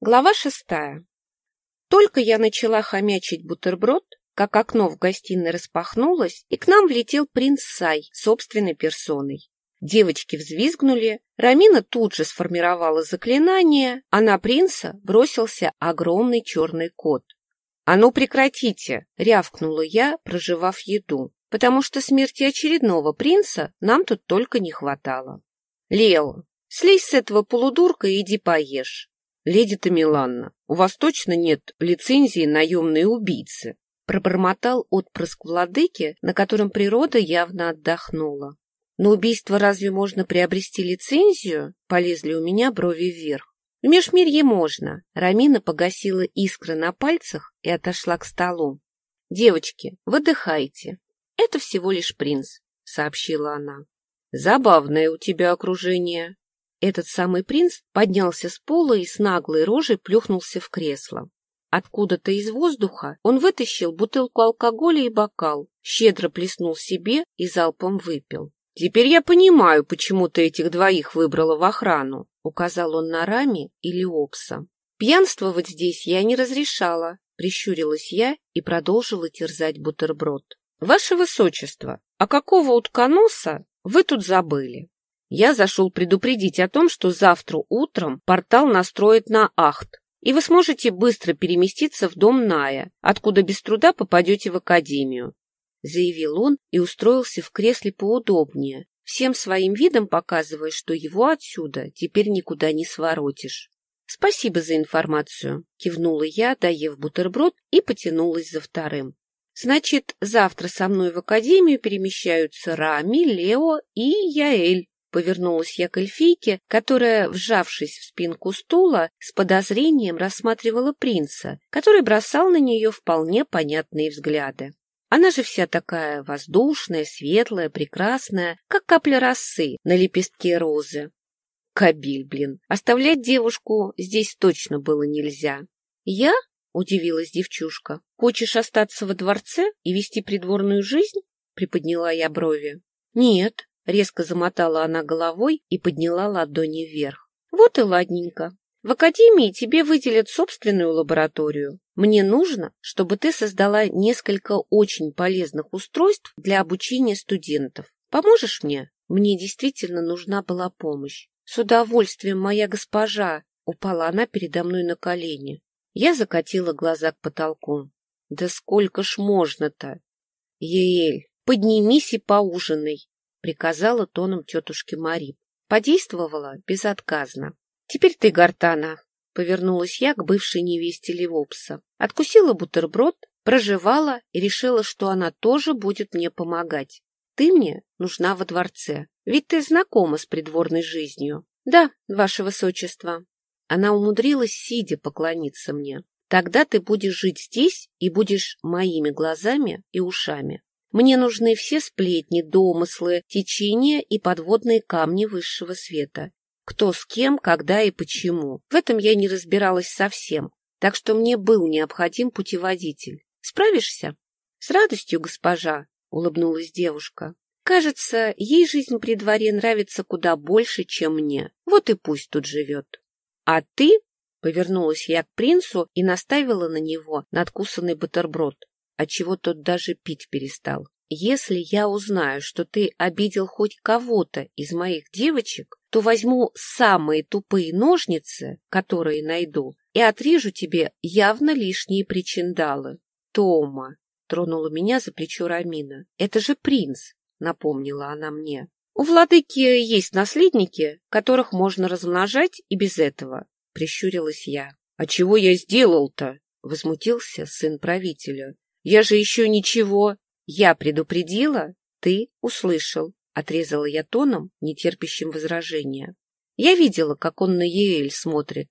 Глава шестая. Только я начала хомячить бутерброд, как окно в гостиной распахнулось, и к нам влетел принц Сай собственной персоной. Девочки взвизгнули, Рамина тут же сформировала заклинание, а на принца бросился огромный черный кот. «А ну прекратите!» — рявкнула я, проживав еду, потому что смерти очередного принца нам тут только не хватало. «Лео, слезь с этого полудурка и иди поешь. «Леди Тамиланна, у вас точно нет лицензии наемной убийцы?» Пробормотал отпрыск владыки, на котором природа явно отдохнула. «На убийство разве можно приобрести лицензию?» Полезли у меня брови вверх. «В межмирье можно». Рамина погасила искры на пальцах и отошла к столу. «Девочки, выдыхайте. Это всего лишь принц», — сообщила она. «Забавное у тебя окружение», этот самый принц поднялся с пола и с наглой рожей плюхнулся в кресло. Откуда-то из воздуха он вытащил бутылку алкоголя и бокал, щедро плеснул себе и залпом выпил. «Теперь я понимаю, почему ты этих двоих выбрала в охрану», — указал он на Рами или Опса. «Пьянствовать здесь я не разрешала», — прищурилась я и продолжила терзать бутерброд. «Ваше Высочество, а какого утконоса вы тут забыли?» Я зашел предупредить о том, что завтра утром портал настроит на Ахт, и вы сможете быстро переместиться в дом Ная, откуда без труда попадете в академию. Заявил он и устроился в кресле поудобнее, всем своим видом показывая, что его отсюда теперь никуда не своротишь. «Спасибо за информацию», — кивнула я, доев бутерброд, и потянулась за вторым. «Значит, завтра со мной в академию перемещаются Рами, Лео и Яэль. Повернулась я к эльфийке, которая, вжавшись в спинку стула, с подозрением рассматривала принца, который бросал на нее вполне понятные взгляды. Она же вся такая воздушная, светлая, прекрасная, как капля росы на лепестке розы. Кабель, блин, оставлять девушку здесь точно было нельзя. Я? — удивилась девчушка. — Хочешь остаться во дворце и вести придворную жизнь? — приподняла я брови. — Нет, Резко замотала она головой и подняла ладони вверх. Вот и ладненько. В академии тебе выделят собственную лабораторию. Мне нужно, чтобы ты создала несколько очень полезных устройств для обучения студентов. Поможешь мне? Мне действительно нужна была помощь. С удовольствием, моя госпожа, упала она передо мной на колени. Я закатила глаза к потолку. Да сколько ж можно-то? Еэль, поднимись и поужинай. — приказала тоном тетушки Мари. Подействовала безотказно. — Теперь ты, Гартана, — повернулась я к бывшей невесте Левопса. Откусила бутерброд, проживала и решила, что она тоже будет мне помогать. Ты мне нужна во дворце, ведь ты знакома с придворной жизнью. Да, ваше высочество. Она умудрилась, сидя, поклониться мне. Тогда ты будешь жить здесь и будешь моими глазами и ушами. Мне нужны все сплетни, домыслы, течения и подводные камни высшего света. Кто с кем, когда и почему. В этом я не разбиралась совсем, так что мне был необходим путеводитель. Справишься? С радостью, госпожа, улыбнулась девушка. Кажется, ей жизнь при дворе нравится куда больше, чем мне. Вот и пусть тут живет. А ты, повернулась я к принцу и наставила на него надкусанный бутерброд отчего тот даже пить перестал. Если я узнаю, что ты обидел хоть кого-то из моих девочек, то возьму самые тупые ножницы, которые найду, и отрежу тебе явно лишние причиндалы. Тома, тронула меня за плечо Рамина. Это же принц, напомнила она мне. У владыки есть наследники, которых можно размножать и без этого, прищурилась я. А чего я сделал-то? возмутился сын правителя. Я же еще ничего. Я предупредила, ты услышал. Отрезала я тоном, нетерпящим возражения. Я видела, как он на Еэль смотрит.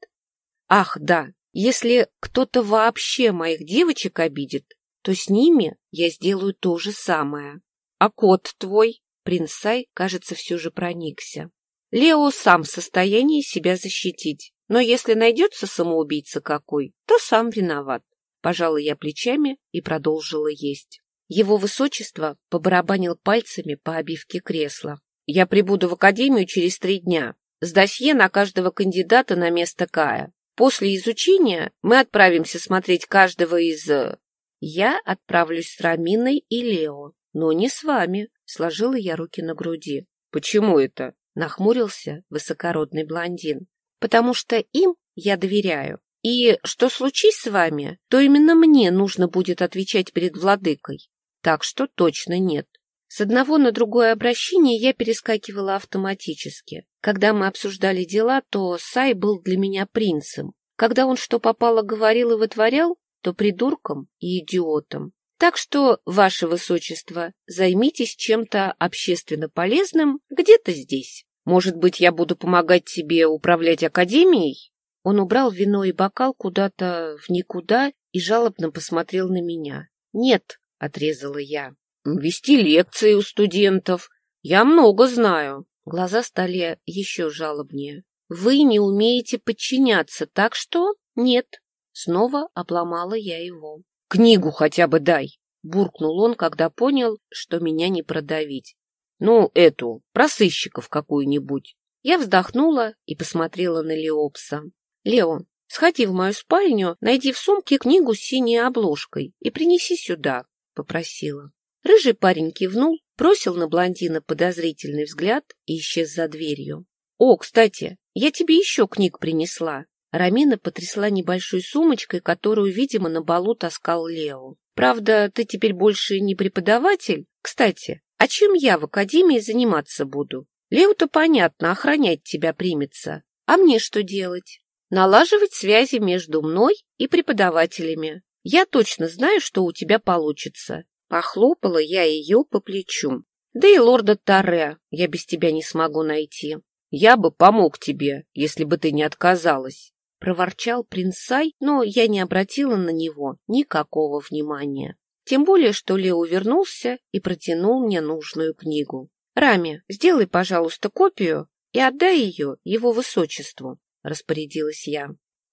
Ах, да, если кто-то вообще моих девочек обидит, то с ними я сделаю то же самое. А кот твой? Принц Сай, кажется, все же проникся. Лео сам в состоянии себя защитить. Но если найдется самоубийца какой, то сам виноват. Пожала я плечами и продолжила есть. Его высочество побарабанил пальцами по обивке кресла. «Я прибуду в академию через три дня. С досье на каждого кандидата на место Кая. После изучения мы отправимся смотреть каждого из... э, Я отправлюсь с Раминой и Лео, но не с вами, сложила я руки на груди. Почему это? Нахмурился высокородный блондин. Потому что им я доверяю. И что случись с вами, то именно мне нужно будет отвечать перед владыкой. Так что точно нет. С одного на другое обращение я перескакивала автоматически. Когда мы обсуждали дела, то Сай был для меня принцем. Когда он что попало говорил и вытворял, то придурком и идиотом. Так что, ваше высочество, займитесь чем-то общественно полезным где-то здесь. Может быть, я буду помогать тебе управлять академией? Он убрал вино и бокал куда-то в никуда и жалобно посмотрел на меня. Нет, отрезала я. Вести лекции у студентов. Я много знаю. Глаза стали еще жалобнее. Вы не умеете подчиняться, так что нет. Снова обломала я его. Книгу хотя бы дай, буркнул он, когда понял, что меня не продавить. Ну, эту, про сыщиков какую-нибудь. Я вздохнула и посмотрела на Леопса. Лео, сходи в мою спальню, найди в сумке книгу с синей обложкой и принеси сюда, попросила. Рыжий парень кивнул, бросил на блондина подозрительный взгляд и исчез за дверью. «О, кстати, я тебе еще книг принесла». Рамина потрясла небольшой сумочкой, которую, видимо, на балу таскал Лео. «Правда, ты теперь больше не преподаватель? Кстати, а чем я в академии заниматься буду? Лео-то, понятно, охранять тебя примется. А мне что делать? Налаживать связи между мной и преподавателями. Я точно знаю, что у тебя получится. Похлопала я ее по плечу. Да и лорда Таре я без тебя не смогу найти. Я бы помог тебе, если бы ты не отказалась. Проворчал принц Сай, но я не обратила на него никакого внимания. Тем более, что Лео вернулся и протянул мне нужную книгу. «Рами, сделай, пожалуйста, копию и отдай ее его высочеству», — распорядилась я.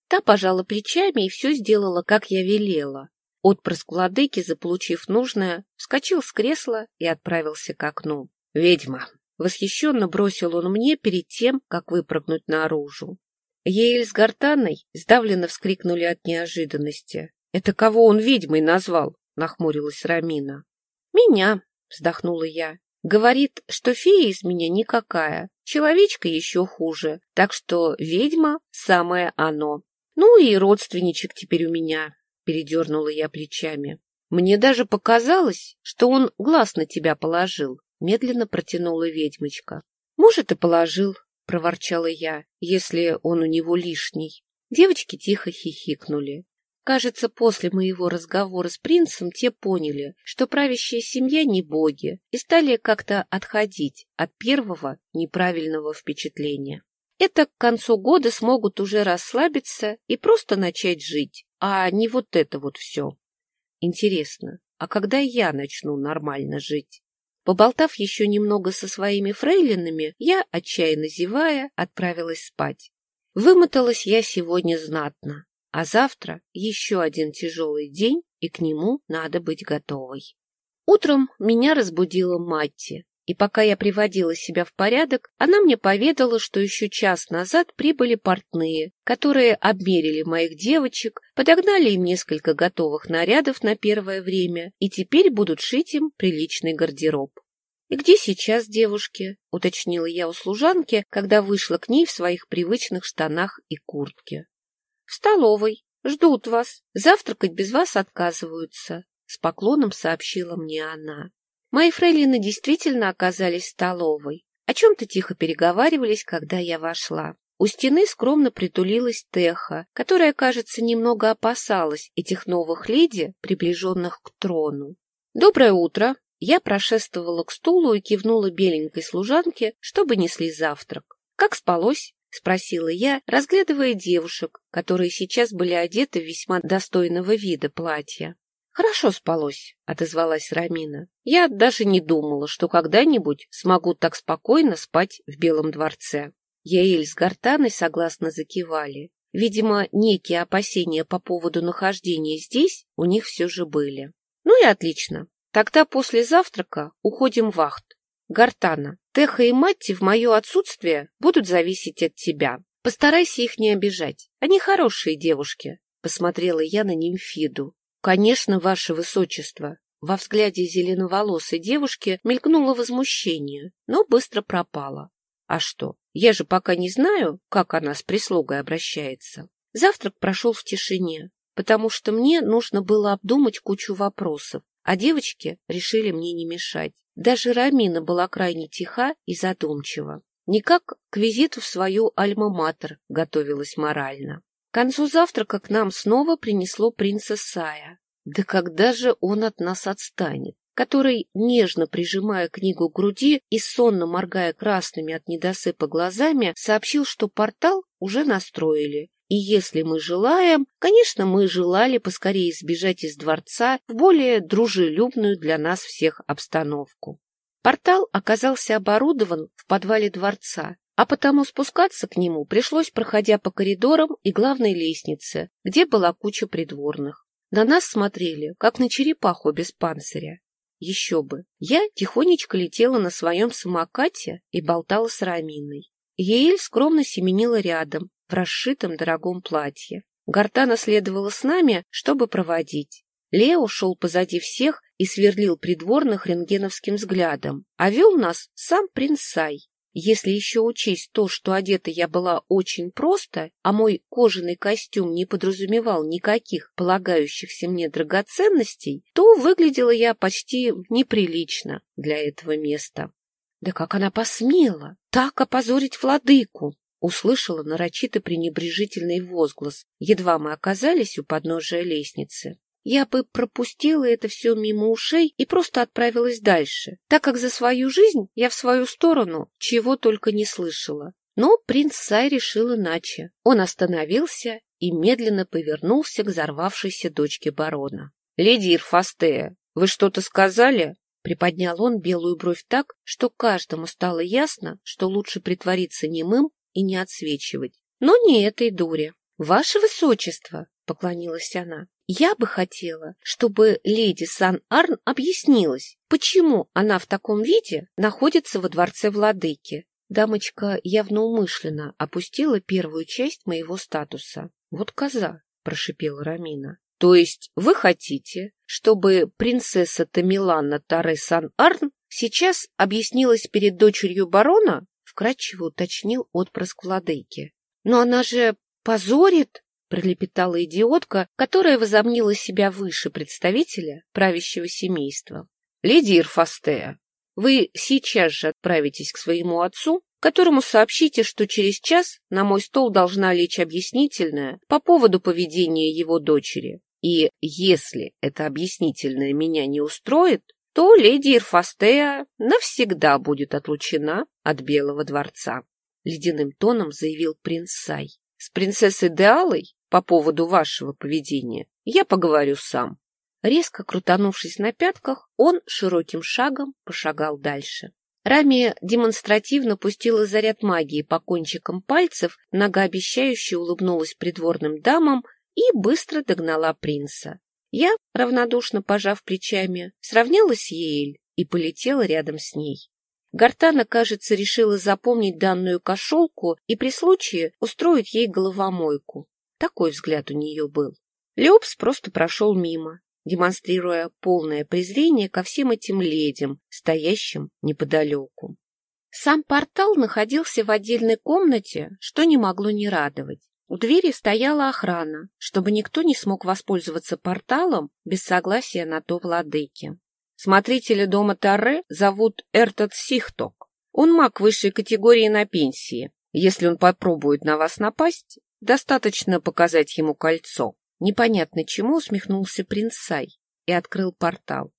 Та пожала плечами и все сделала, как я велела. Отпрыск владыки, заполучив нужное, вскочил с кресла и отправился к окну. «Ведьма!» — восхищенно бросил он мне перед тем, как выпрыгнуть наружу. Еэль с Гартаной сдавленно вскрикнули от неожиданности. «Это кого он ведьмой назвал?» — нахмурилась Рамина. «Меня», — вздохнула я. «Говорит, что фея из меня никакая, человечка еще хуже, так что ведьма — самое оно. Ну и родственничек теперь у меня», — передернула я плечами. «Мне даже показалось, что он глаз на тебя положил», — медленно протянула ведьмочка. «Может, и положил», — проворчала я, — «если он у него лишний». Девочки тихо хихикнули. Кажется, после моего разговора с принцем те поняли, что правящая семья не боги, и стали как-то отходить от первого неправильного впечатления. Это к концу года смогут уже расслабиться и просто начать жить, а не вот это вот все. Интересно, а когда я начну нормально жить? Поболтав еще немного со своими фрейлинами, я, отчаянно зевая, отправилась спать. Вымоталась я сегодня знатно. А завтра еще один тяжелый день, и к нему надо быть готовой. Утром меня разбудила Матти, и пока я приводила себя в порядок, она мне поведала, что еще час назад прибыли портные, которые обмерили моих девочек, подогнали им несколько готовых нарядов на первое время и теперь будут шить им приличный гардероб. «И где сейчас девушки?» — уточнила я у служанки, когда вышла к ней в своих привычных штанах и куртке. — В столовой. Ждут вас. Завтракать без вас отказываются, — с поклоном сообщила мне она. Мои фрейлины действительно оказались в столовой. О чем-то тихо переговаривались, когда я вошла. У стены скромно притулилась Теха, которая, кажется, немного опасалась этих новых леди, приближенных к трону. «Доброе утро!» Я прошествовала к стулу и кивнула беленькой служанке, чтобы несли завтрак. «Как спалось?» — спросила я, разглядывая девушек, которые сейчас были одеты в весьма достойного вида платья. «Хорошо спалось», — отозвалась Рамина. «Я даже не думала, что когда-нибудь смогу так спокойно спать в Белом дворце». Яэль с Гартаной согласно закивали. Видимо, некие опасения по поводу нахождения здесь у них все же были. «Ну и отлично. Тогда после завтрака уходим в вахт. Гартана, Теха и Матти в мое отсутствие будут зависеть от тебя. Постарайся их не обижать. Они хорошие девушки, — посмотрела я на нимфиду. Конечно, ваше высочество. Во взгляде зеленоволосой девушки мелькнуло возмущение, но быстро пропало. А что, я же пока не знаю, как она с прислугой обращается. Завтрак прошел в тишине, потому что мне нужно было обдумать кучу вопросов, а девочки решили мне не мешать. Даже Рамина была крайне тиха и задумчива. Никак к визиту в свою альма-матер готовилась морально. К концу завтрака к нам снова принесло принца Сая. Да когда же он от нас отстанет? который, нежно прижимая книгу к груди и сонно моргая красными от недосыпа глазами, сообщил, что портал уже настроили. И если мы желаем, конечно, мы желали поскорее сбежать из дворца в более дружелюбную для нас всех обстановку. Портал оказался оборудован в подвале дворца, а потому спускаться к нему пришлось, проходя по коридорам и главной лестнице, где была куча придворных. На нас смотрели, как на черепаху без панциря. Еще бы. Я тихонечко летела на своем самокате и болтала с Раминой. Еэль скромно семенила рядом, в расшитом дорогом платье. Гартана следовала с нами, чтобы проводить. Лео шел позади всех и сверлил придворных рентгеновским взглядом, а вел нас сам принц Сай. Если еще учесть то, что одета я была очень просто, а мой кожаный костюм не подразумевал никаких полагающихся мне драгоценностей, то выглядела я почти неприлично для этого места. Да как она посмела так опозорить владыку! Услышала нарочито пренебрежительный возглас, едва мы оказались у подножия лестницы я бы пропустила это все мимо ушей и просто отправилась дальше, так как за свою жизнь я в свою сторону чего только не слышала. Но принц Сай решил иначе. Он остановился и медленно повернулся к взорвавшейся дочке барона. — Леди Ирфастея, вы что-то сказали? Приподнял он белую бровь так, что каждому стало ясно, что лучше притвориться немым и не отсвечивать. Но не этой дуре. — Ваше Высочество, — поклонилась она, я бы хотела, чтобы леди Сан-Арн объяснилась, почему она в таком виде находится во дворце владыки. Дамочка явно умышленно опустила первую часть моего статуса. Вот коза, прошипела Рамина. То есть вы хотите, чтобы принцесса Тамилана Таре Сан-Арн сейчас объяснилась перед дочерью барона? Вкратчиво уточнил отпрыск владыки. Но она же позорит пролепетала идиотка, которая возомнила себя выше представителя правящего семейства. — Леди Ирфастея, вы сейчас же отправитесь к своему отцу, которому сообщите, что через час на мой стол должна лечь объяснительная по поводу поведения его дочери. И если это объяснительное меня не устроит, то леди Ирфастея навсегда будет отлучена от Белого дворца. Ледяным тоном заявил принц Сай. С принцессой Деалой по поводу вашего поведения, я поговорю сам. Резко крутанувшись на пятках, он широким шагом пошагал дальше. Рами демонстративно пустила заряд магии по кончикам пальцев, многообещающе улыбнулась придворным дамам и быстро догнала принца. Я, равнодушно пожав плечами, сравнялась с Еэль и полетела рядом с ней. Гартана, кажется, решила запомнить данную кошелку и при случае устроить ей головомойку. Такой взгляд у нее был. Леопс просто прошел мимо, демонстрируя полное презрение ко всем этим ледям, стоящим неподалеку. Сам портал находился в отдельной комнате, что не могло не радовать. У двери стояла охрана, чтобы никто не смог воспользоваться порталом без согласия на то владыки. Смотрителя дома Тарре зовут Эртот Сихток. Он маг высшей категории на пенсии. Если он попробует на вас напасть, Достаточно показать ему кольцо. Непонятно чему усмехнулся принц Сай и открыл портал.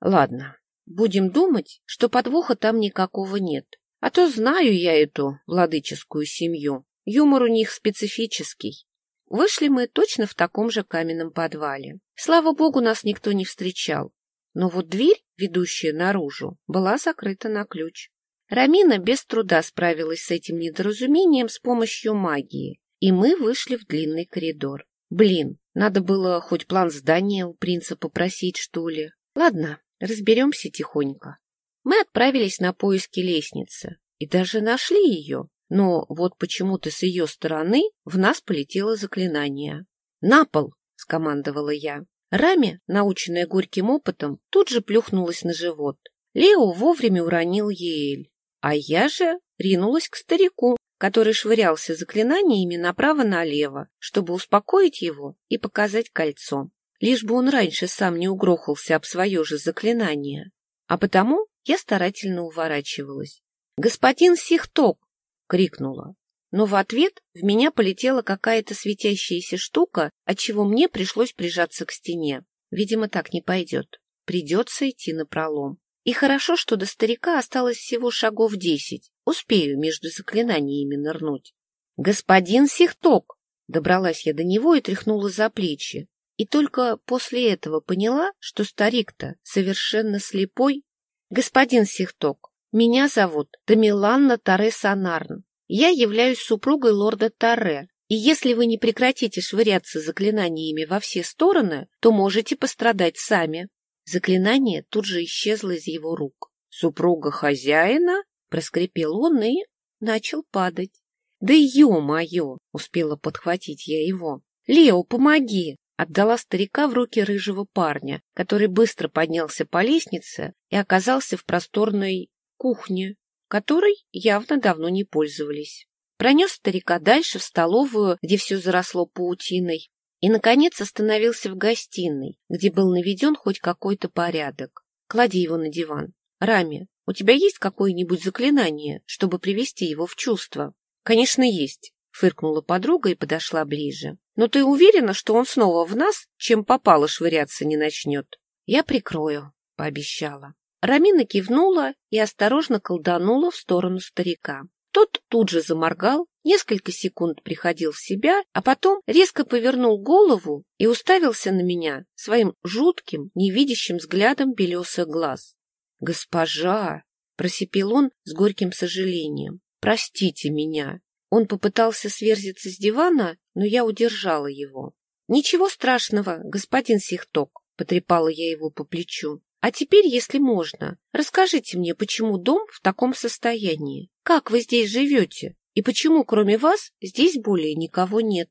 Ладно, будем думать, что подвоха там никакого нет. А то знаю я эту владыческую семью. Юмор у них специфический. Вышли мы точно в таком же каменном подвале. Слава богу, нас никто не встречал. Но вот дверь, ведущая наружу, была закрыта на ключ. Рамина без труда справилась с этим недоразумением с помощью магии и мы вышли в длинный коридор. Блин, надо было хоть план здания у принца попросить, что ли. Ладно, разберемся тихонько. Мы отправились на поиски лестницы и даже нашли ее. но вот почему-то с ее стороны в нас полетело заклинание. «На пол!» — скомандовала я. Рами, наученная горьким опытом, тут же плюхнулась на живот. Лео вовремя уронил Еэль, а я же ринулась к старику, который швырялся заклинаниями направо-налево, чтобы успокоить его и показать кольцо. Лишь бы он раньше сам не угрохался об свое же заклинание. А потому я старательно уворачивалась. «Господин Сихток!» — крикнула. Но в ответ в меня полетела какая-то светящаяся штука, отчего мне пришлось прижаться к стене. Видимо, так не пойдет. Придется идти на пролом. И хорошо, что до старика осталось всего шагов десять. Успею между заклинаниями нырнуть. «Господин Сихток!» Добралась я до него и тряхнула за плечи. И только после этого поняла, что старик-то совершенно слепой. «Господин Сихток, меня зовут Тамиланна Таре Санарн. Я являюсь супругой лорда Таре, и если вы не прекратите швыряться заклинаниями во все стороны, то можете пострадать сами. Заклинание тут же исчезло из его рук. «Супруга хозяина?» — проскрипел он и начал падать. «Да ё-моё!» — успела подхватить я его. «Лео, помоги!» — отдала старика в руки рыжего парня, который быстро поднялся по лестнице и оказался в просторной кухне, которой явно давно не пользовались. Пронес старика дальше в столовую, где все заросло паутиной, и, наконец, остановился в гостиной, где был наведен хоть какой-то порядок. Клади его на диван. Рами, у тебя есть какое-нибудь заклинание, чтобы привести его в чувство? Конечно, есть, фыркнула подруга и подошла ближе. Но ты уверена, что он снова в нас, чем попало швыряться не начнет? Я прикрою, пообещала. Рамина кивнула и осторожно колданула в сторону старика. Тот тут же заморгал, несколько секунд приходил в себя, а потом резко повернул голову и уставился на меня своим жутким, невидящим взглядом белесых глаз. «Госпожа!» — просипел он с горьким сожалением. «Простите меня!» Он попытался сверзиться с дивана, но я удержала его. «Ничего страшного, господин Сихток!» — потрепала я его по плечу. А теперь, если можно, расскажите мне, почему дом в таком состоянии? Как вы здесь живете? И почему, кроме вас, здесь более никого нет?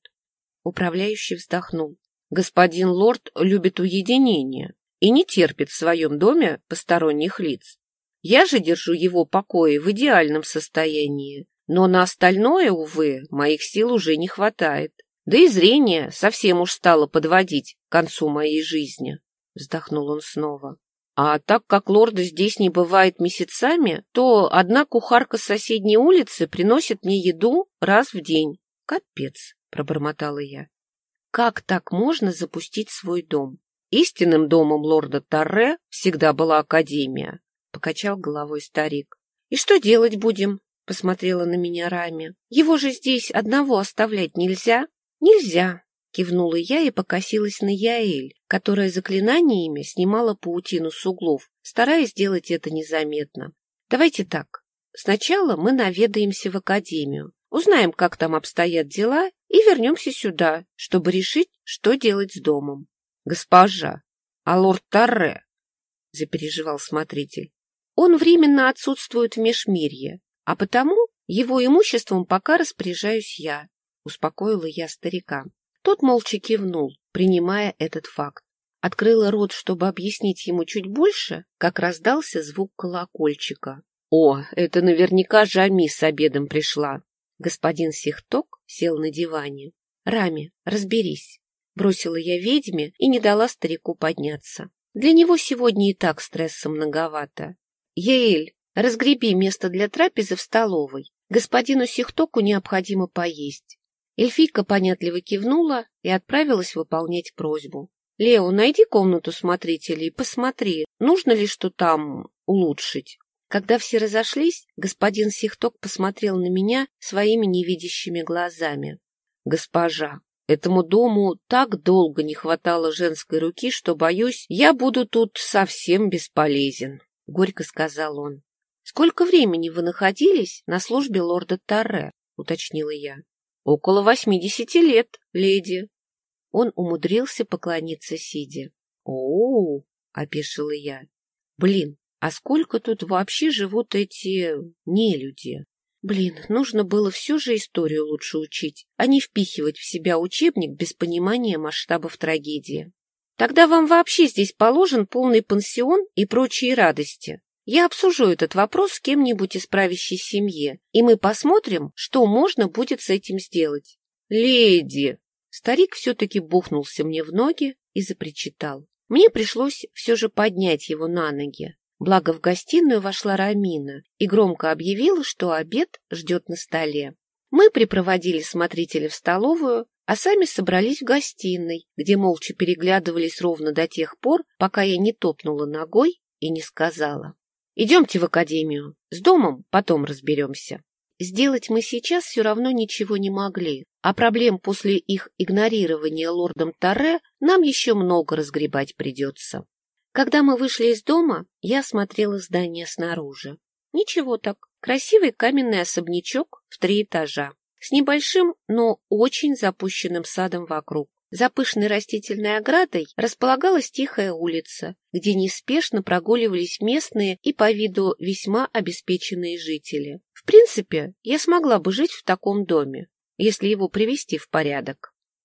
Управляющий вздохнул. Господин лорд любит уединение и не терпит в своем доме посторонних лиц. Я же держу его покои в идеальном состоянии, но на остальное, увы, моих сил уже не хватает. Да и зрение совсем уж стало подводить к концу моей жизни. Вздохнул он снова. А так как лорда здесь не бывает месяцами, то одна кухарка с соседней улицы приносит мне еду раз в день. Капец, пробормотала я. Как так можно запустить свой дом? Истинным домом лорда Тарре всегда была академия, покачал головой старик. И что делать будем? посмотрела на меня Рами. Его же здесь одного оставлять нельзя? Нельзя, Кивнула я и покосилась на Яэль, которая заклинаниями снимала паутину с углов, стараясь сделать это незаметно. Давайте так. Сначала мы наведаемся в академию, узнаем, как там обстоят дела, и вернемся сюда, чтобы решить, что делать с домом. — Госпожа, а лорд Тарре? — запереживал смотритель. — Он временно отсутствует в Межмирье, а потому его имуществом пока распоряжаюсь я, — успокоила я старика. Тот молча кивнул, принимая этот факт. Открыла рот, чтобы объяснить ему чуть больше, как раздался звук колокольчика. «О, это наверняка Жами с обедом пришла!» Господин Сихток сел на диване. «Рами, разберись!» Бросила я ведьме и не дала старику подняться. Для него сегодня и так стресса многовато. «Еэль, разгреби место для трапезы в столовой. Господину Сихтоку необходимо поесть. Эльфийка понятливо кивнула и отправилась выполнять просьбу. «Лео, найди комнату смотрителей и посмотри, нужно ли что там улучшить». Когда все разошлись, господин Сихток посмотрел на меня своими невидящими глазами. «Госпожа, этому дому так долго не хватало женской руки, что, боюсь, я буду тут совсем бесполезен», — горько сказал он. «Сколько времени вы находились на службе лорда Тарре?» — уточнила я. Около восьмидесяти лет, леди. Он умудрился поклониться сидя. О, -о, -о опешила я. Блин, а сколько тут вообще живут эти нелюди? Блин, нужно было всю же историю лучше учить, а не впихивать в себя учебник без понимания масштабов трагедии. Тогда вам вообще здесь положен полный пансион и прочие радости. Я обсужу этот вопрос с кем-нибудь из правящей семьи, и мы посмотрим, что можно будет с этим сделать. Леди! Старик все-таки бухнулся мне в ноги и запричитал. Мне пришлось все же поднять его на ноги. Благо в гостиную вошла Рамина и громко объявила, что обед ждет на столе. Мы припроводили смотрителя в столовую, а сами собрались в гостиной, где молча переглядывались ровно до тех пор, пока я не топнула ногой и не сказала. «Идемте в академию. С домом потом разберемся». Сделать мы сейчас все равно ничего не могли, а проблем после их игнорирования лордом Таре нам еще много разгребать придется. Когда мы вышли из дома, я осмотрела здание снаружи. Ничего так, красивый каменный особнячок в три этажа с небольшим, но очень запущенным садом вокруг. За пышной растительной оградой располагалась тихая улица, где неспешно прогуливались местные и по виду весьма обеспеченные жители. В принципе, я смогла бы жить в таком доме, если его привести в порядок.